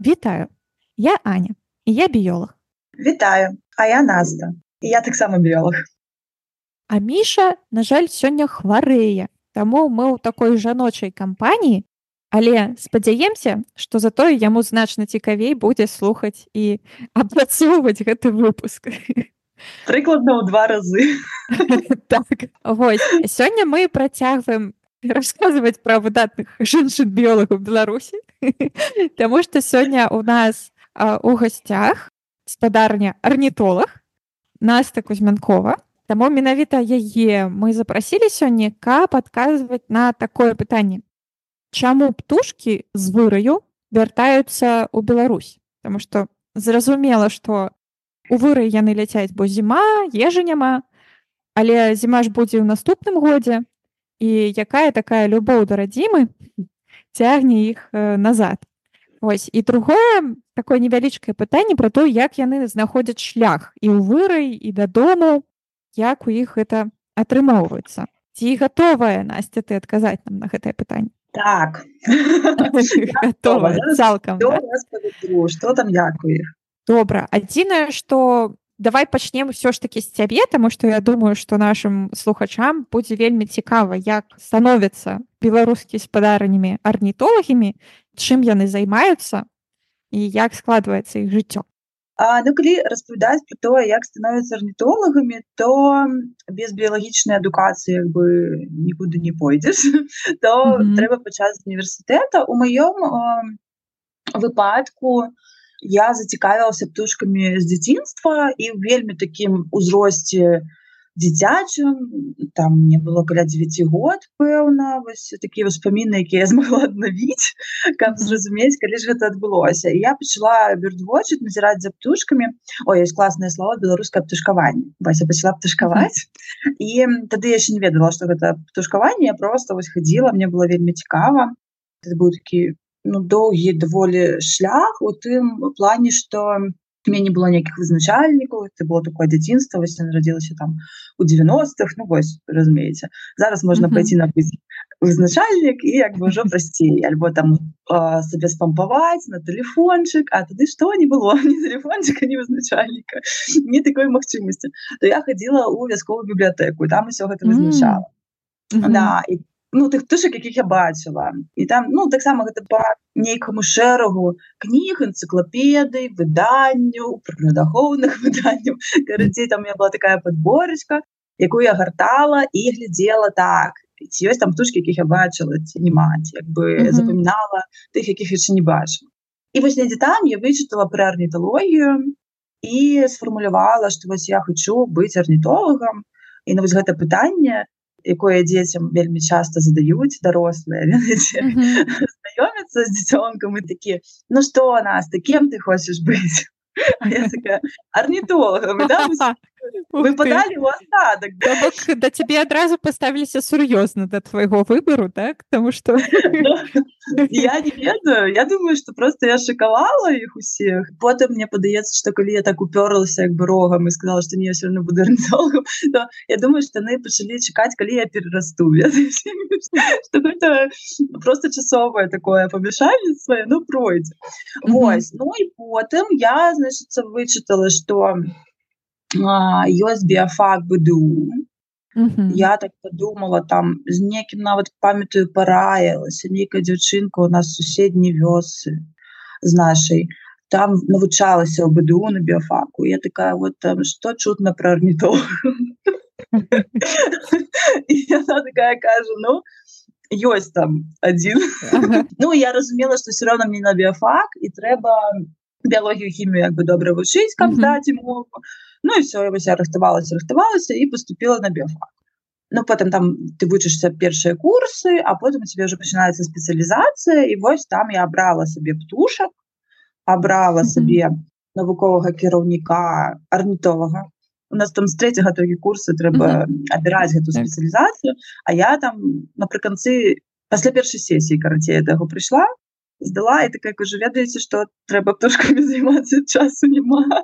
Вітаю. Я Аня і я біёлог Вітаю. А я Наста і я таксама біёлог А міша на жаль сёння хварэе Таму мы ў такой жаночай кампаніі але спадзяемся што затое яму значна цікавей будзе слухаць і апрацоўваць гэты выпуск прыкладна ў два разы так вось сёння мы працягваем рассказывать про выдатных жанчын біолагаў беларусі Таму что сёння у нас а, у гасцях спадарня арнітолог Наста кузьмянкова Таму менавіта яе мы запрасілі сёння каб адказваць на такое пытанне Чаму птушки з выраю вяртаюцца ў Беларусь Таму что зразумела что у вырай яны ляцяць бо зіма ежа няма. Але зіма ж будзе ў наступным годзе і якая такая любоў да радзімы цягне іх э, назад. Вось і другое такое невялічкае пытанне про то як яны знаходзяць шлях і ў вырай і дадому як у іх гэта атрымоўваецца. Ці гатовая Насця ты адказаць нам на гэтае пытанне? Так. Цалкам что там як у іх? Добра. Адзінае что давай пачнем все ж таки з цябе тому что я думаю что нашим слухачам будзе вельмі цікава як становятся беларускі спадарнямі арнітолагамі чым яны займаюцца і як складваецца іх жыццё. А, ну калі распавядаць про то як становятся арнітолагамі то без біялагічнай адукацыі як бы нікуды не пойдзеш то mm -hmm. трэба пачаць з універсітэта у маём выпадку у я зацікавілася птушкамі з дзяцінства і вельмі такім узросце дзіцячым там мне было каля 9 год пэўна вось такія ўспаміны якія я змагла аднавіць каб зразумець калі ж гэта адбылося я пачала бюрдвочыць назіраць за птушкамі О есть класнае слова беларускае птушкаванне Вася пачала птушкаваць і тады я яшчэ не ведала што гэта птушкаванне я просто вось хадзіла мне было вельмі цікава быў такі ну доўгі даволі шлях у тым плане что не было нейкіх вызначальнікаў это было такое дзяцінства вось нарадзілася там у 90-х ну вось разумееце зараз можна mm -hmm. пойти на вызначальнік і як бы ўжо прасцей альбо там сабе спампаваць на телефончык а тады что не было? Ні телефончыка не вызначальніка не такой магчымасці то я хадзіла у вясковую бібліятэку там усё гэта вызначала mm -hmm. да і ну тых птушак якіх я бачыла і там ну таксама гэта па нейкаму шэрагу кніг энцыклапедый выданняў прырадахоўных выданняў карацей там я была такая подборачка якую я гартала і глядзела так. Ці ёсць там птушки якіх я бачыла ці не маць як бы mm -hmm. запамінала тых якіх яшчэ не бачу і вось недзе там я вычытала пра арніталогію і сфармулявала што вось я хочу быць арнітолагам і на вось гэта пытанне якое дзецям вельмі часто задаюць дарослыя знаёміцца з дзіцёнкам і такі ну что нас таким ты хочаш быць арнітолагам выпадалі у остаток да? да цябе адразу паставіліся сур'ёзна да твайго выбару так тому что я не ведаю. Я думаю что просто я шакавала іх усіх потым мне падаецца что калі я так упёрлася як бы рогам і сказала что не все равно буду то я думаю что яны пачалі чакаць калі я перарасту что гэта просто часовае такое памяшальніцтва ну пройдзе Вось ну і потым я значится вычытала что ёсць біяфак быду я так подумала там з некім нават памятаю параілася нейкая дзяўчынка у нас суседні вёсы з нашай там навучалася ў быду на біофаку я такая вот там что чутно про арнітол такая кажу ну ёсць там один. Ну я разумела что все равно мне на біофак і трэба біялогію хімію як бы добра вучыць каб здаць мову Ну і все я рыхтавалася рыхтавалася і поступила на біофак Ну потым там ты вучышься першыя курсы а потым у тебе уже пачынаецца спецыялізацыя і вось там я абрала сабе птушак абрала mm -hmm. сабе навуковага кіраўніка арнітолага у нас там з третьего тогі курсы трэба mm -hmm. абіраць гэту спецыялізацыю А я там напрыканцы пасля першай сесіі карацей таго прыйшла здала і такая кажу ведаеце што трэба птушкамі займацца часу няма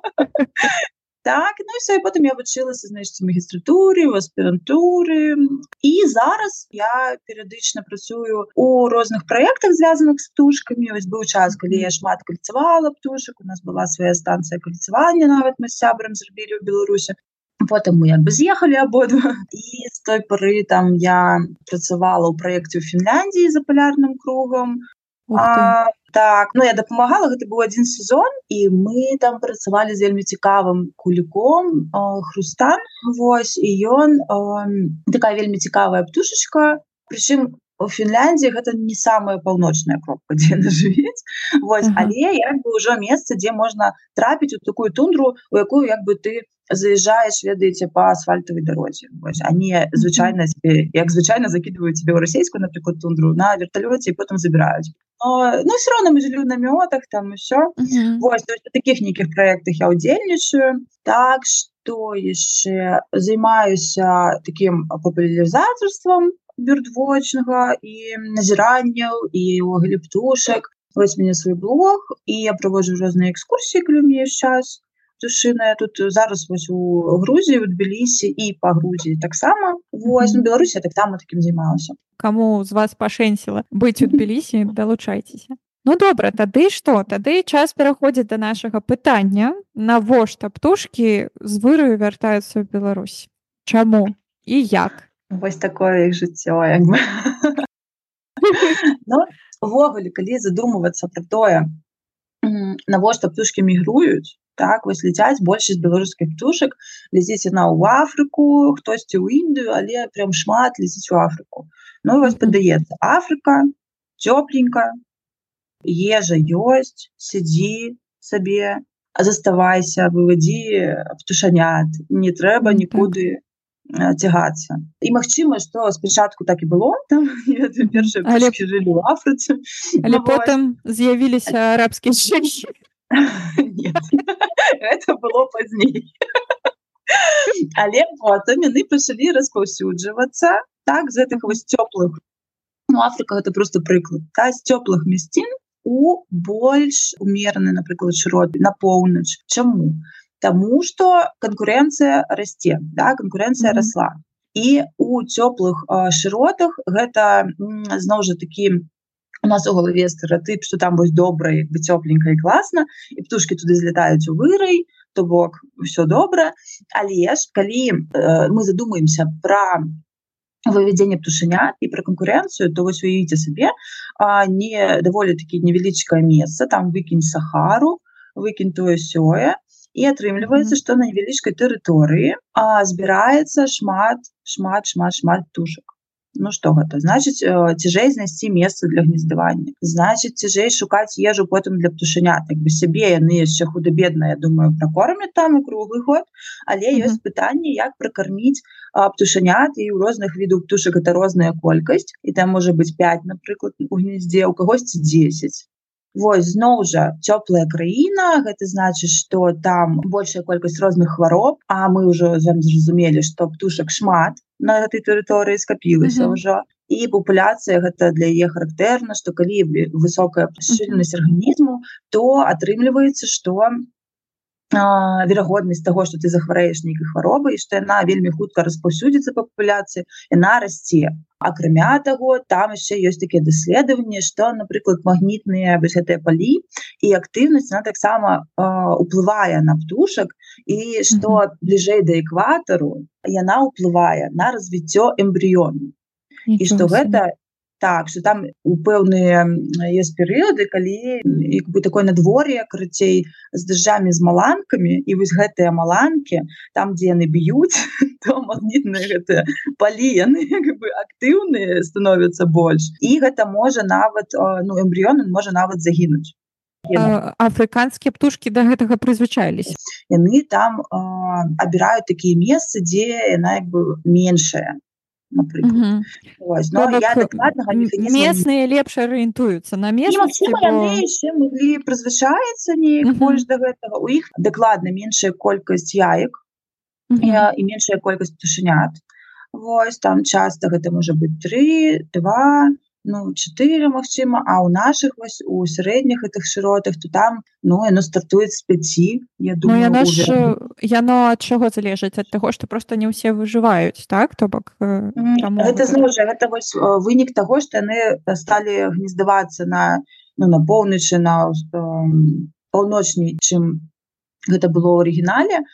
Так ну все і потым я вучылася значит магістратуры в аспірантуры і зараз я перыядычна працую у розных праектах звязаных з птушкамі вось быў час калі я шмат кальцавала птушак у нас была свая станцыя кальцавання нават мы з сябрам зрабілі ў беларусі потым мы як бы з'ехалі абодва і з той поры там я працавала ў праекце ў Фінляндіі за палярным кругам А, так ну я дапамагала гэта быў один сезон і мы там працавалі з вельмі цікавым куліком хрустан Вось і ён такая вельмі цікавая птушечка прычым у Фінляндіі гэта не самая паўночная кропка дзе жывець Вось uh -huh. але як бы ўжо месца дзе можна трапіць у такую тундру у якую як бы ты заезжаешь ведаеце по асфальтавай дарозе они звычайна як звычайна закидываюць тебе ў расійскую напрыклад тундру на верталёце і потым забіраюць ну все равно мы жылі на мётах там все таких нейкіх проектах я удзельнічаю так что яшчэ займаюся таким папулярызацарством бюрдвочнага і назіранняў і увогуле птушак вось мяне свой блог і я праводжу розныя экскурсіі калі мне час птушыная тут зараз вось у Грузіі у Тбілісі і па Грузіі таксама. Вось -hmm. Беларусі таксама такім займалася. Кому з вас пашэнціла быць у Тбілісі далучайцеся. Ну добра тады што? Тады час пераходзіць да нашага пытання навошта птушкі з выраю вяртаюцца ў Беларусь? Чаму і як? Вось такое іх жыццё як бы. Ну, увогуле калі задумвацца пра тое навошта птушкі мігруюць так вось ляцяць большасць беларускіх птушак лезіць яна ў Афрыку хтосьці ў Індыю але прям шмат лезіць у Афрыку Ну вось падаецца Афрыка цёпленька ежа ёсць сядзі сабе заставайся вывадзі птушанят. Не трэба нікуды цягацца і магчыма што спачатку так і было там але... жылі ў Афрыцы але ну, потым з'явіліся арабскія шэхі это было пазней але потым яны пачалі распаўсюджвацца так з гэтых вось цёплых ну Африка это просто прыклад та з цёплых мясцін у больш умераны напрыклад шыроты на поўнач чаму Таму что канкурэнцыя расце да канкурэнцыя mm -hmm. росла. І у цёплых шыротах гэта зноў жа такі у нас у галаве стэеатып что там вось добра як бы цёпленька і класна і птушки туды злетаюць у вырай то бок все добра але ж калі э, мы задумаемся про выведение птушынят і про конкуренцию то вось уявіце сабе не даволі такі невялічкае месца там выкінь сахару выкінь тое сёе і атрымліваецца што на невялічкай тэрыторыі збіраецца шмат шмат шмат шмат птушак Ну что гэта значыць цяжэй знайсці месца для гнездавання значыць цяжэй шукаць ежу потым для птушанят так бы сябе яны яшчэ худа-бедна Я думаю пракормят там і круглы год. Але mm -hmm. ёсць пытанне як пракарміць птушанят і ў розных відаў птушак это розная колькасць і там можа быць 5 напрыклад у гнездзе у кагосьці 10 Вось зноў жа цёплая краіна гэта значыць што там большая колькасць розных хвароб А мы ўжо зразумелі што птушак шмат на гэтай тэрыторыі скапілася ўжо. І папуляцыя гэта для яе характэрна што калі высокая пашыленасць арганізму то атрымліваецца што верагоднасць того что ты захварэеш нейкай хваробы і што яна вельмі хутка распаўсюдзіцца па папуляцыі яна расце. Акрамя таго там яшчэ ёсць такія даследаванні што напрыклад магнітныя вось гэтыя палі і актыўнасць она таксама уплывае на птушак і што бліжэй да экватару яна ўплывае на развіццё эмбрыёну. І што гэта так что там у пэўныя есть перыяды калі як бы такое надвор'е карацей з дажджамі з маланкамі і вось гэтыя маланкі там дзе яны б'юць то магнітныя гэта палі яны бы актыўныя становяцца больш. І гэта можа нават ну эмбрыён можа нават загінуць. Афрыканскія птушки до гэтага прызвычайліся яны там абіраюць такія месцы дзе яна як бы меншая напрыклад местные лепш арыентуюцца на месцы могли прызвычаецца не больш до гэтага у іх дакладна меншая колькасць яек і меншая колькасць тушынят Вось там часто гэта можа три два ну 4 Мачыма а ў наших вось у сярэдніх гэтых шыротах то там ну яно стартует з 5 я ну, думаю ну, ж, яно ад чаго залежыць ад таго што просто не ўсе выжываюць так то бок это зноў жа гэта вось вынік таго што яны сталі гнездавацца на ну, на поўначы на паўночней чым гэта было ў арыгінале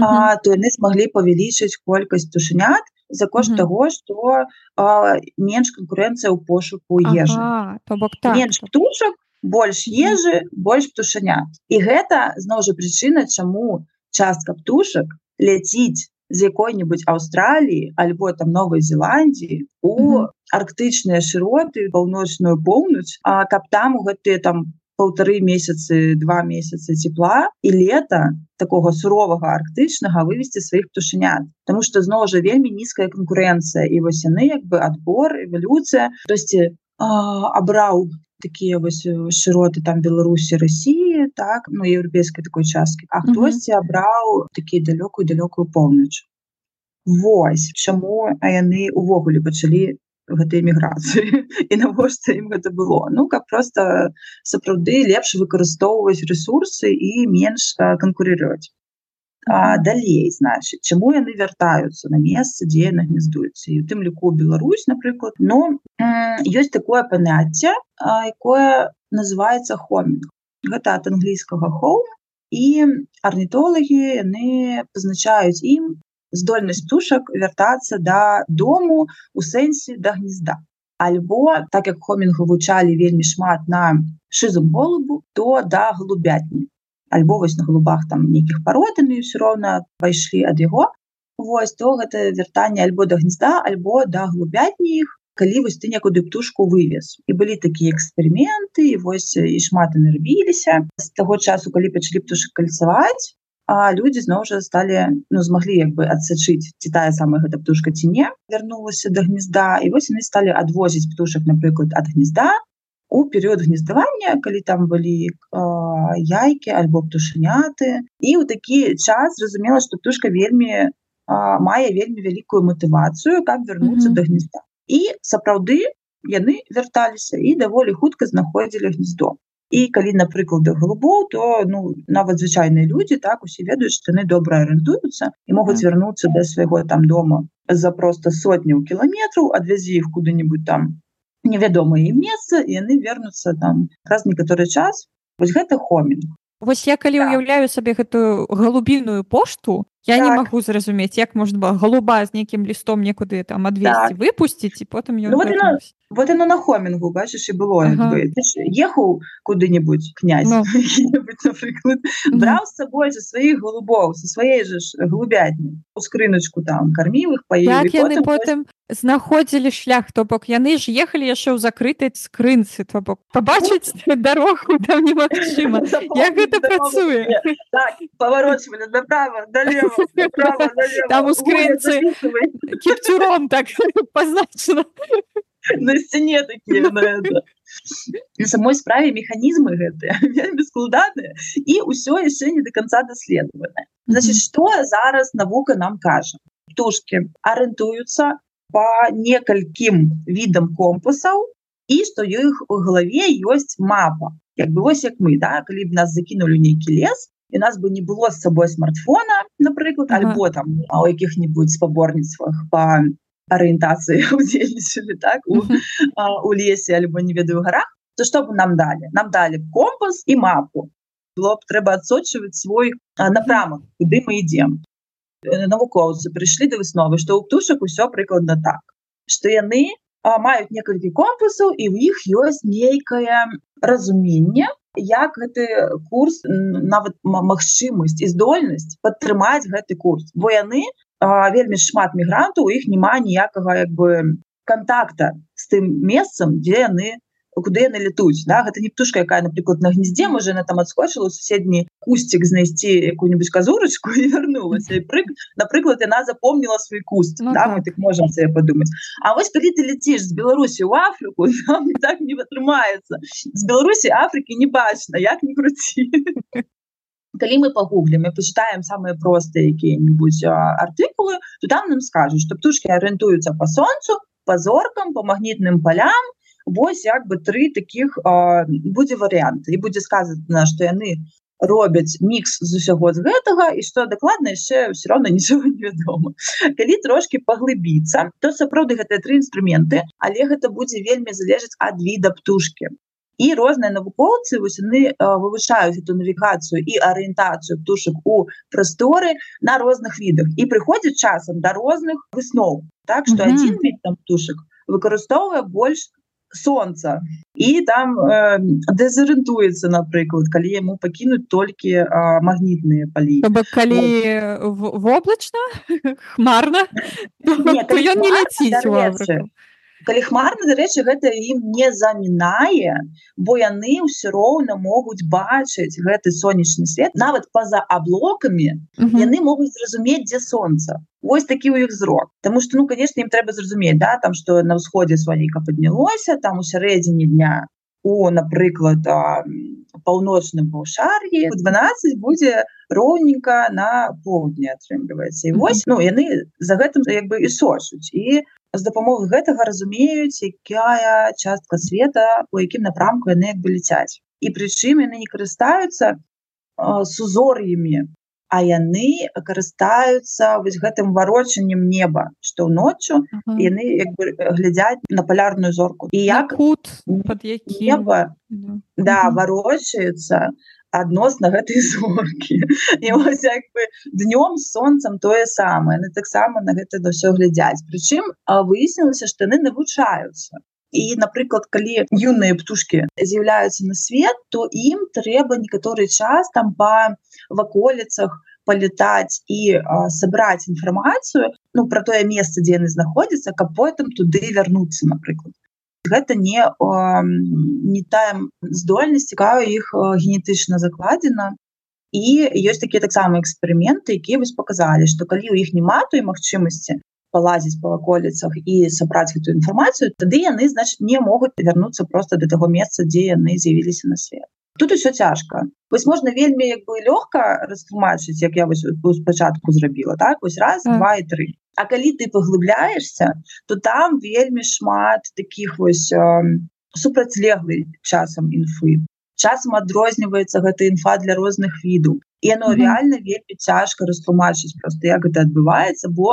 а, то яны смаглі павялічыць колькасць тушынят за кошт того что а, менш конкуренцыя ў пошуку ежы. ага, то бок так менш птушак больш ежы больш птушанят. І гэта зноў жа прычына чаму частка птушак ляціць з якой-нибудь Аўстраліі альбо там новой Зеландіі у mm -hmm. арктычныя шыроты паўночную поўнач А каб там у гэтыя там полторы месяцы два месяца тепла і лета такого суровага арктычнага вывести сваіх птушынят потому что зноў жа вельмі нізкая конкуренцыя і вось яны як бы отбор эволюцыя тосьці абраў такія вось шыроты там беларусі Росіі так ну еўрапейскай такой часткі а хтосьці абраў такі далёкую далёкую поўнач Вось чаму а яны увогуле пачалі гэтай эміграцыі і навошта ім гэта было. Ну каб просто сапраўды лепш выкарыстоўваць ресурсы і менш канкурировать далей значит чаму яны вяртаюцца на месца дзе яны гнездуюцца і у тым ліку Беларусь напрыклад но ёсць такое паняцце якое называется хомінг гэта ад англійскага хоум і арнітолагі яны пазначаюць ім здольнасць птушак вяртацца да дому у сэнсе да гнезда альбо так як хомінг вывучалі вельмі шмат на шызум голубу то да голубятні альбо вось на голубах там нейкіх пароданы все роўна пайшлі ад яго. Вось то гэта вяртанне альбо да гнезда альбо да голубятні іх калі вось ты некуды птушку вывез. І былі такія эксперыменты і вось і шмат нарбіліся з таго часу калі пачалі птушак кальцаваць а люди зноў жа сталі ну змаглі як бы адсачыць ці тая самая гэта птушка ці не вярнулася до гнезда і вось яны сталі адвозіць птушак напрыклад ад гнезда у перыяд гнездавання калі там былі э, яйкі альбо птушаняты. І ў такі час зразумела што птушка вельмі э, мае вельмі вялікую матывацыю как вярнуцца mm -hmm. до гнезда і сапраўды яны вярталіся і даволі хутка знаходзілі гнездо і калі напрыклад голубоў то ну нават звычайныя люди так усе ведаюць што яны добра арыентуюцца і могуць вярнуцца да свайго там дома за просто сотняў кіламетраў адвязі іх куды-нибудь там невядомае ім месца яны вернуцца там раз некаторы час. Вось гэта хомін Вось я калі ўяўляю сабе гэтую галубільную пошту я так. не магу зразумець як можна галуба з нейкім лістом некуды там адвесці так. выпусціць і потым ну, вот, яно, вот яно на хомінгу бачыш і было ага. ехаў куды-нибудь князь ну. браў з сабой за сваіх голубоў со сваей же глубядні у скрыначку там карміў іх па яны потым знаходзілі шлях то бок яны ж ехалі яшчэ ў закрытай скрынцы то бок пабачыць дарогу там немагчыма як гэта працуе так, паварочвалі направо там у скрынцы кіпцюром так пазначана на сцяне такія на самой справе механізмы гэтыя вельмі складаныя і ўсё яшчэ не до конца даследаваны значит что зараз навука нам кажа птушки арыентуюцца по некалькім відам компасаў і што іх у галаве ёсць мапа. Як бы вось як мы да калі б нас закінули нейкі лес і нас бы не было з сабой смартфона напрыклад ага. альбо там а у якіх-нибудь спаборніцтвах по арыентацыі удзельнічалі так у, а, у лесе альбо не ведаю гарах то што бы нам далі нам далі компас і мапу. Было б трэба адсочваць свой напрамак куды мы ідзем навукоўцы прыйшлі да высновы што ў птушак усё прыкладна так. Што яны маюць некалькі компасаў і ў іх ёсць нейкае разуменне як гэты курс нават магчымасць і здольнасць падтрымаць гэты курс. Бо яны вельмі шмат мігрантаў у іх няма ніякага як бы контакта з тым месцам дзе яны куды яны летуць да? Гэта не птушка якая напрыклад на гнездзе можа на там адскочыла суседні кусцік знайсці якую-нибудь казурочку і вярнулася прыг напрыклад яна запомніла свой куст ну, да, так. мы так можем себе подумать А вось калі ты ляціш з Беларусі у Афрыку так не атрымаецца з Беларусі Афрыкі не бачна як не круці калі мы пагуглім мы почитаем самыя простыя якія-нибудь артыкулы то там нам скажуць что птушки арыентуюцца по солнцу по зоркам по магнітным полям вось як бы тры таких будзе варыянты. І будзе сказана што яны робяць мікс з усяго з гэтага і што дакладна яшчэ все равно нічого невядома калі трошки паглыбіцца то сапраўды гэтыя тры інструменты але гэта будзе вельмі залежыць ад віда птушки і розныя навукоўцы вось яны вывышаюць эту навігацыю і арыентацыю птушак у прасторы на розных відах. І прыходзіць часам да розных высноў. Так что mm -hmm. один від там птушак выкарыстоўвае больш солнца. І там э, дэзарыентуецца напрыклад калі яму пакінуць толькі э, магнітныя палі калі воблачна хмарна ён не ляціць калі хмарна дарэчы гэта ім не замінае бо яны ўсё роўна могуць бачыць гэты сонечны свет. Нават па-за аблокамі яны могуць зразумець дзе сонца. Вось такі ў іх зрок. Таму что ну конечно ім трэба зразумець да там что на ўсходзе сваніка паднялося там у сярэдзіне дня у напрыклад паўночным паўшар'і 12 будзе роўненька на поўдні атрымліваецца і вось ну яны за гэтым як бы і сошуць і з дапамогай гэтага разумеюць якая частка света у якім напрамку яны як бы ляцяць і прычым яны не карыстаюцца сузор'ямі а яны карыстаюцца вось гэтым варочаннем неба што ноччу -huh. яны як бы глядзяць на палярную зорку. І як кут под які неба да. варочаюцца адносна гэтай зоркі. І вось як бы днём сонцам тое самае. На таксама на гэта да ўсё глядзяць. Прычым выяснілася што яны навучаюцца і напрыклад калі юныя птушки з'яўляюцца на свет то ім трэба некаторы час там па ваколіцах палетаць і сабраць інфармацыю ну про тое месца дзе яны знаходзяцца каб потым туды вярнуцца напрыклад гэта не не тая здольнасць цікава іх генетычна закладзена і ёсць такія таксама эксперыменты якія вось показалі што калі у іх няма той магчымасці палазіць па ваколіцах і сабраць гэтую інфармацыю тады яны значит не могуць вярнуцца просто до таго месца дзе яны з'явіліся на свет. Тут усё цяжка. Вось можна вельмі як бы лёгка растлумачыць як я вось спачатку зрабіла так? Вось раз так. два і три А калі ты паглыбляешься то там вельмі шмат таких вось э, супрацьлеглы часам інфы часам адрозніваецца гэта інфа для розных відаў і оно mm -hmm. реально вельмі цяжка растлумачыць просто як гэта адбываецца бо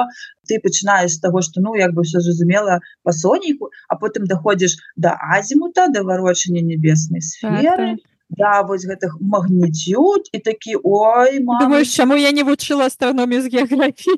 ты пачынаеш з того что ну як бы все зразумела по соніку а потым доходзіш до азімута да варочання небеснай сферы так, так да вось гэтых магнітюд і такі ой думаешь чаму я не вучыла астраномію з геаграфіі?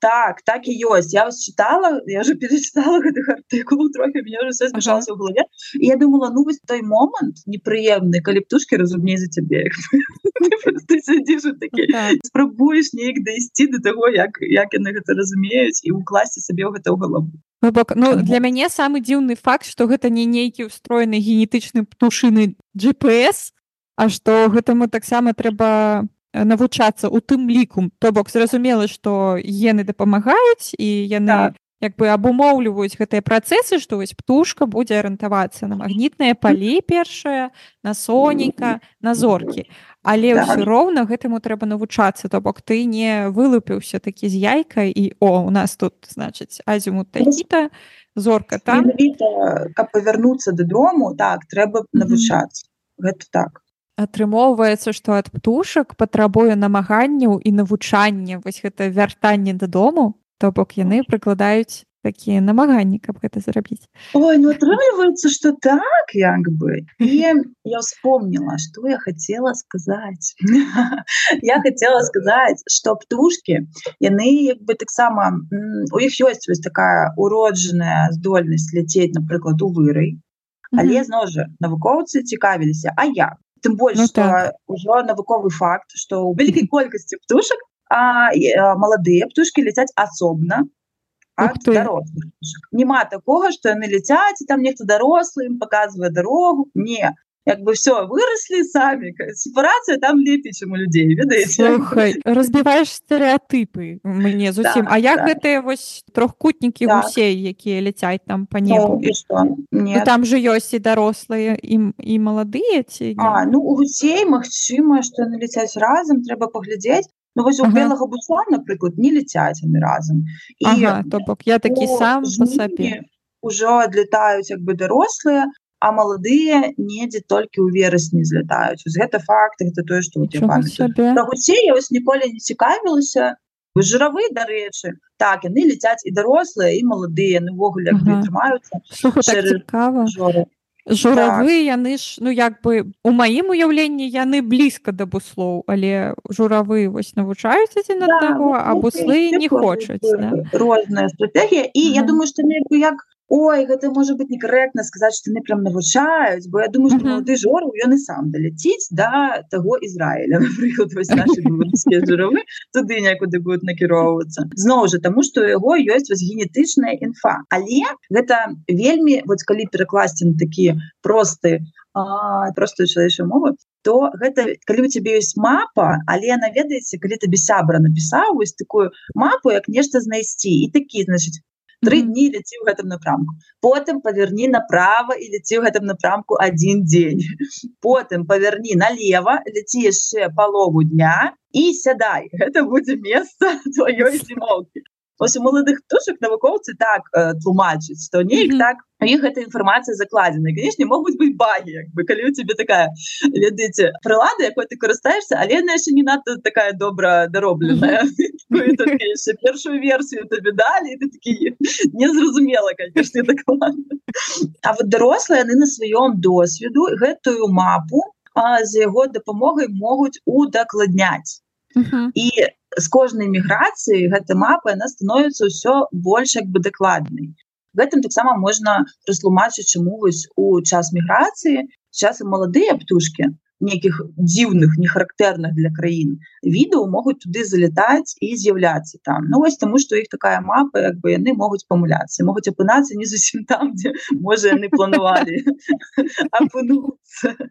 Так так і ёсць. Я вас читала я же перечитала гэтых артыкулу трохі мне уже смешался ага. в голове і я думала ну вось той момант непрыемны калі птушки разумней за цябе спрабуеш неяк дайсці до того як як яны гэта разумеюць і укласці сабе гэта ў галаву бок ну для мяне самы дзіўны факт што гэта не нейкі устроены генетычны птушыны GPS А што гэтаму таксама трэба навучацца у тым ліку то бок зразумела што гены дапамагаюць і яны так. Як бы абумоўліваюць гэтыя працэсы што вось птушка будзе арыентавацца на магнітныя палі першае на сонейка на зоркі. Але так. ўсё роўна гэтаму трэба навучацца то бок ты не вылупіўся такі з яйкай і о у нас тут значыць азіму таіта зорка там каб павярнуцца дадому так трэба навучацца. Гэта так. Атрымоўваецца што ад птушак патрабуе намаганняў і навучання вось гэта вяртанне дадому то бок яны прыкладаюць такія намаганні каб гэта зрабіць. Ой, ну атрымліваецца что так як бы. І я вспомнила что я хотела сказать я хотела сказать что птушки яны як бы таксама у іх ёсць вось такая уроджаная здольнасць ляцець напрыклад у вырай. Але зно же навукоўцы цікавіліся А я тым больш ну, так. ужо навуковы факт что у вялікай колькасці птушак а, а маладыя птушки ляцяць асобна няма такого что яны ляцяць там нехто дарослы ім показывае дарогу не як бы все выросли самі сепарацыя там лепей чым у людзей ведаеце разбіваешь стэеатыпы мне зусім так, А як так. гэтыя вось трохкутнікі так. гусей якія ляцяць там по небу? ну, ну, там же ёсць і дарослыя ім і маладыя ці а, ну у гусей Мачыма что налецяць разам трэба паглядзець Ну, вось у ага. белага буца напрыклад не ляцяць яны разам і ага, то бок я такі сам жнівні, сабе ўжо адлетаюць як бы дарослыя а маладыя недзе толькі ў верасні злятаюць гэта факт гэта тое што гусей я вось ніколі не цікавілася жыравы дарэчы так яны ляцяць і дарослыя і маладыя навогуле трымаюцца цікава журавы так. яны ж ну як бы у маім уяўленні яны блізка да буслоў але журавы вось навучаюць адзін аднаго да, а буслы не хочуць да? розная стратегія і я думаю што як ой гэта можа быть некарэктна сказаць што яны прям навучаюць бо я думаю што малады жор ён і сам даляціць да таго Ізраіля жыравы туды некуды будуць накіроўвацца зноў жа таму што яго ёсць вось генетычная інфа. Але гэта вельмі вот калі перакласці на такі просты простую чалавечую мову то гэта калі у цябе ёсць мапа але яна ведаеце калі табе сябра напісаў вось такую мапу як нешта знайсці і такі значыць три дні ляці ў гэтым напрамку потым паверні направо і ляці ў гэтым напрамку один дзень потым паверні налево ляці яшчэ палову дня і сядай гэта будзе месца твоёй зімоўкі ось у маладых птушак навукоўцы так э, тлумачыць то неяк mm -hmm. так іх гэта інфармацыя закладзена канешне могуць быць багі як бы калі у тебе такая ведаеце прылада якой ты карыстаешься але яна яшчэ не надто такая добра даробленая першую версію табе далі ты такі незразумела конечно А вот дарослыя яны на сваём досведу гэтую мапу з яго дапамогай могуць удакладняць і з кожнай міграцыі гэта мапа яна становіцца ўсё больш як бы дакладнай. Гэтым таксама можна растлумачыць чаму вось у час міграцыі часам маладыя птушки нейкіх дзіўных нехарактэрных для краін відаў могуць туды залетаць і з'яўляцца там. Ну вось таму што іх такая мапа як бы яны могуць памыляцца могуць апынацца не зусім там дзе можа яны планавалі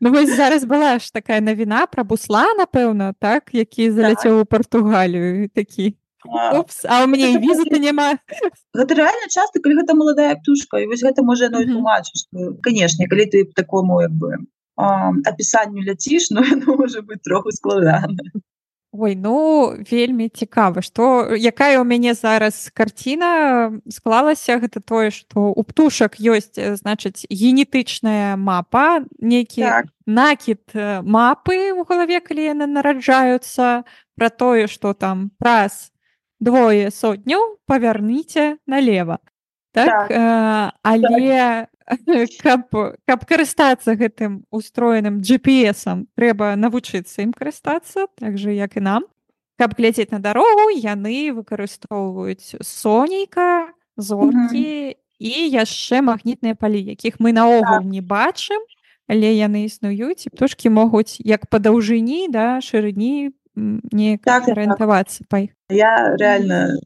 ну, зараз была ж такая навіна пра бусла напэўна так які заляцеў у Португалію такі Упс, а у мяне візы няма гэта реально часто калі гэта маладая птушка і вось гэта можа тлумачыць канешне калі ты такому як бы апісанню ляціш но ну, можа быть троху складана Ой ну вельмі цікава што якая ў мяне зараз карціна склалася гэта тое што у птушак ёсць значыць генетычная мапа нейкі так. накід мапы ў галаве калі яны нараджаюцца пра тое што там праз двое сотняў павярніце налево так, так. Э, але каб, каб карыстацца гэтым устроеным GPS-ам трэба навучыцца ім карыстацца так же як і нам каб глядзець на дарогу яны выкарыстоўваюць сонейка зоркі mm -hmm. і яшчэ магнітныя палі якіх мы наогул так. не бачым але яны існуюць і птушкі могуць як па даўжыні да шырыні не так, арыентавацца так. па іх я реально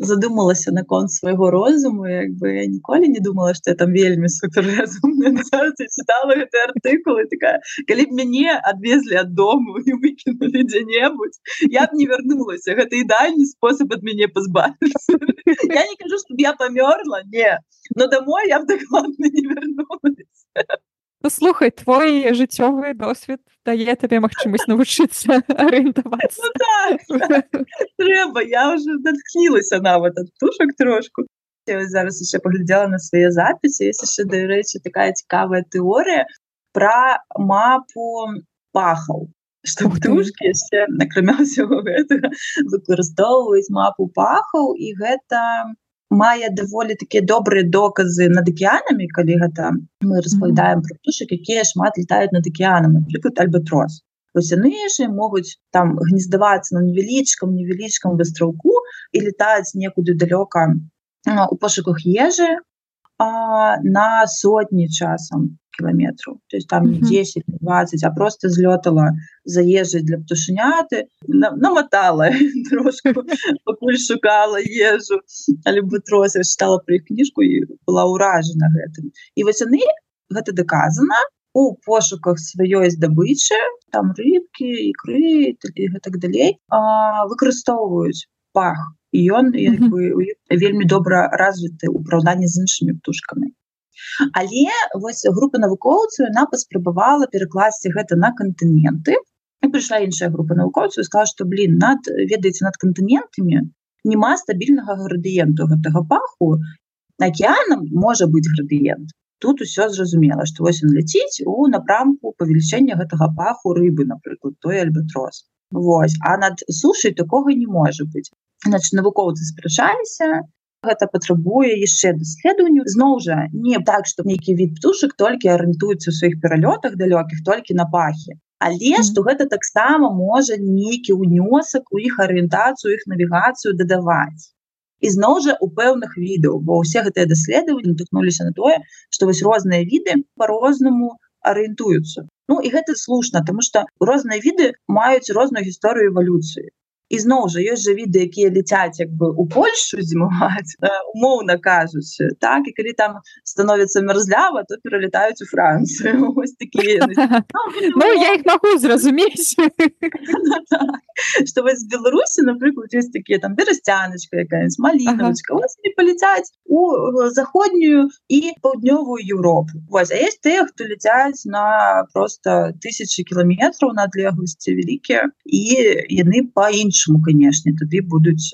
задумалася наконт свайго розуму як бы я ніколі не думала что я там вельмі супер читала гэты артыкулы такая калі б мяне адвезлі ад дому не выкінули дзе-небудзь я б не вярнулася гэта ідальні спосаб ад мяне пазбавіцца я не кажу чтобы я памёрла не но домой я б дакладна не вернулась Ну, слухай твой жыццёвы досвед дае табе магчымасць навучыцца арыентавацца ну, так, трэба я уже натхнілася нават ад тушак трошку. Зараз яшчэ паглядзела на свае запісы есть яшчэ дарэчы такая цікавая тэорыя пра мапу пахаў што птушкі яшчэ накрымя ўсяго гэтага выкарыстоўваюць мапу пахаў і гэта мае даволі такія добрыя доказы над акеанамі калі гэта мы распавядаем mm -hmm. про птушак якія шмат летаюць над акеанам напрыклад альбатрос яны ж могуць там гнездавацца на невялічкам невялічкам вастраўку і летаюць некуды далёка у пошуках ежы на сотні часам километров. То есть там не 10 20 а просто злетала заезжать для птушыняты намотала пакуль шукала ежу альбо трос читала про кніжку і была ўражана гэтым і вось яны гэта доказано у пошуках сваёй здабычы там рыбки ікры так далей выкарыстоўваюць пах ён вельмі добра развіты ў праўданні з іншымі птушкамі але вось група навукоўцаў на паспрабавала перакласці гэта на кантыненты. Прыйшла іншая група навукоўцаў сказала што блин над ведаеце над кантынентамі няма стабільнага градыенту гэтага паху. Акеанам можа быць градыент. Тут усё зразумела што вось он ляціць у напрамку павелічэння гэтага паху рыбы напрыклад той альбатрос. Вось. А над сушай такога не можа быць значит навукоўцы спрачаліся гэта патрабуе яшчэ даследаванню зноў жа не так што нейкі від птушак толькі арыентуецца ў сваіх пералётах далёкіх толькі на пахе але што гэта таксама можа нейкі ўнёсак у іх арыентацыю іх навігацыю дадаваць. Зноў жа у пэўных відаў бо ўсе гэтыя даследаванні натыкнуліся на тое што вось розныя віды по-рознаму арыентуюцца. Ну і гэта слушна тому что розныя віды маюць розную гісторыю эвалюцыі ізноў жа ёсць жа віды якія ляцяць як бы у Польшу зімаваць умоўна кажучы так і калі там становіцца мярзлява то пералетаюць у Францыю ось такія ну, я их могу зразумець что вось беларусі напрыклад есть такія там берасцяночка якая маліночка паляцяць у заходнюю і паўднёвую Еўропу вось а есть тыя хто ляцяць на просто тысячи кіламетраў на адлегласці вялікія і яны па-іншаму канешне тады будуць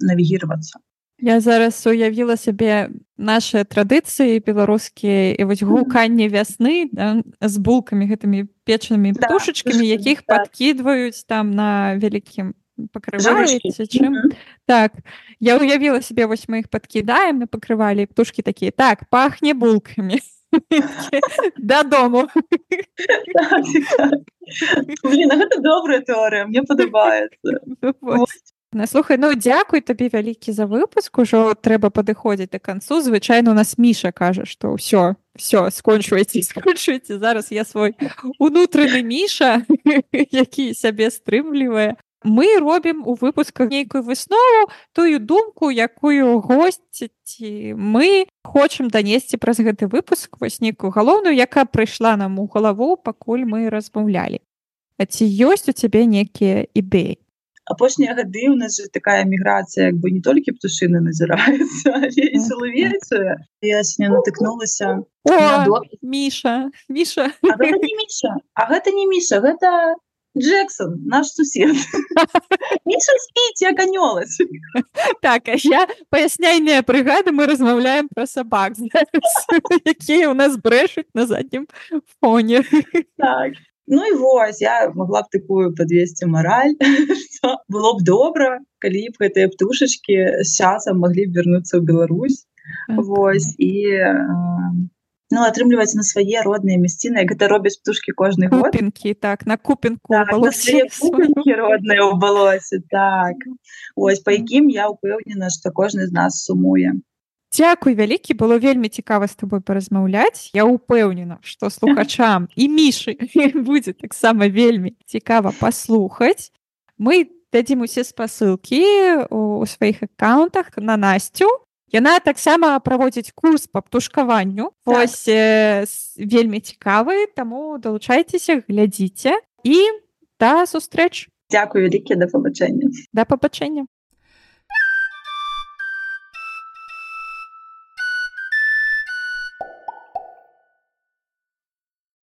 навігироваться Я зараз уявіла сабе наши традыцыі беларускія і вось гуканне вясны да, з булкамі гэтымі печнымі да, птушачкамі якіх да. подкидваюць там на вялікім покрываеце чым mm -hmm. так я уявіла себе вось мы их подкідаем на пакрывалі птушки такія так пахне булкамі дадому гэта добрая тэорыя мне падабаецца слухай ну дзякуй табе вялікі за выпуск ужо трэба падыходзіць да канцу звычайно у нас міша кажа што ўсё все скончвайце скончвайце зараз я свой унутраны міша які сябе стрымлівае мы робім у выпусках нейкую выснову тую думку якую госці мы хочам данесці праз гэты выпуск вось нейкую галоўную якая прыйшла нам у галаву пакуль мы размаўлялі. А ці ёсць у цябе некія ідэі? Апошнія гады у нас же такая міграцыя як бы не толькі птушыны назіраецца я не натыкнулася міша міша. А гэта не міша гэта Джексон, наш сусед. Міша спіць, як анёлась. Так, а я паясняйныя прыгады мы размаўляем пра сабак, якія ў нас брэшуць на заднім фоне. Так. Ну і вось я могла б такую подвесці мараль было б добра калі б гэтыя птушачки з часам маглі б вярнуцца ў Беларусь Вось і ну, атрымліваць на свае родныя мясціны гэта робяць птушки кожны годпінкі так на купінку так, родныя ў балосе так. Ось по якім я упэўнена что кожны з нас сумуе Дякуй вялікі было вельмі цікава з тобой паразмаўляць я упэўнена что слухачам і мішы будзе таксама вельмі цікава паслухаць мы дадзім усе спасылкі у сваіх аккаунтах на насцю Яна таксама праводзіць курс па птушкаванню так. ось э, вельмі цікавы таму далучайцеся глядзіце. І да сустрэч Дякую вялікі да пабачэння да пабачэння